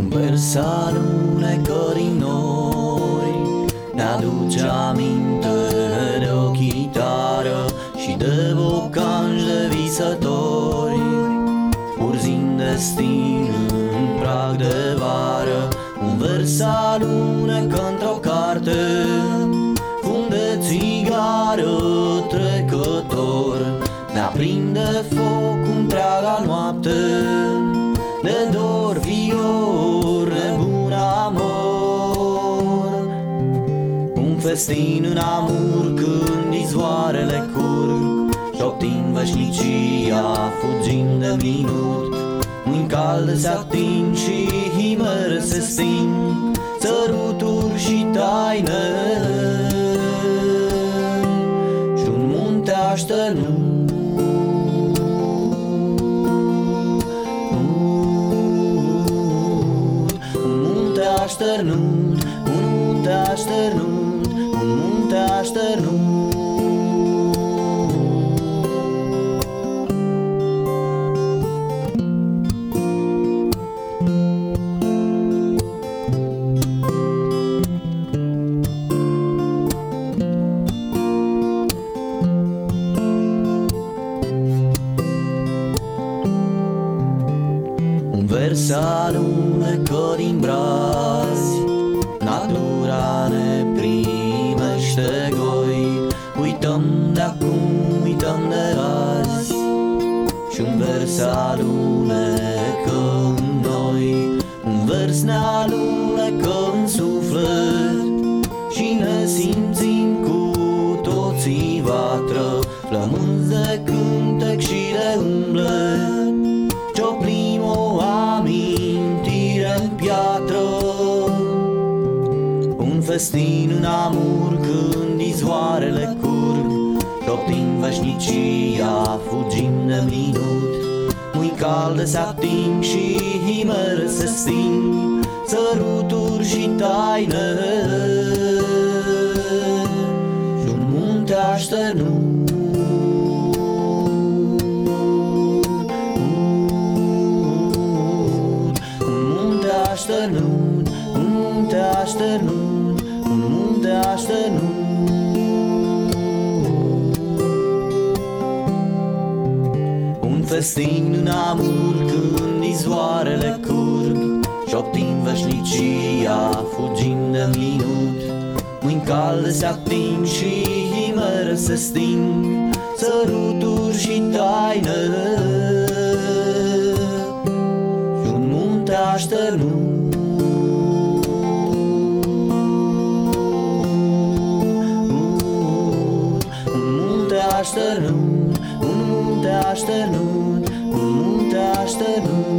vers alunecă din noi. Ne-aduce aminte de o chitară Și de bocanci de visători. Urzind destin în prag de vară Un vers alunecă într-o carte. Fum de țigară trecător Ne-aprinde foc Un festin în amur când izvoarele curg Șoptind veșnicia, fugind de minut. Mâini calde se ating și himere se sting. Săruturi și taine Și un munte așternut. Un munte așternut, un munte așternut, un munte așternut Un vers Și un vers alunecă în noi Un vers ne alunecă în suflet. Și ne simțim cu toții vatră Flămânzi de cântec și de umblet. Cioplim o amintire în piatră. Un festin în amur când izvoarele curg Șoptim veșnicia, fugim de minut Mâini calde se ating și himere se sting Săruturi și taine Și un munte așternut Un munte așternut, un munte așternut, Un festin în amur când izvoarele curg. Șoptim veșnicia, fugim de minut. Mâini calde se ating și himere se sting. Săruturi și taine și un munte așternut. Un munte așternut, un munte așternut, un munte așternut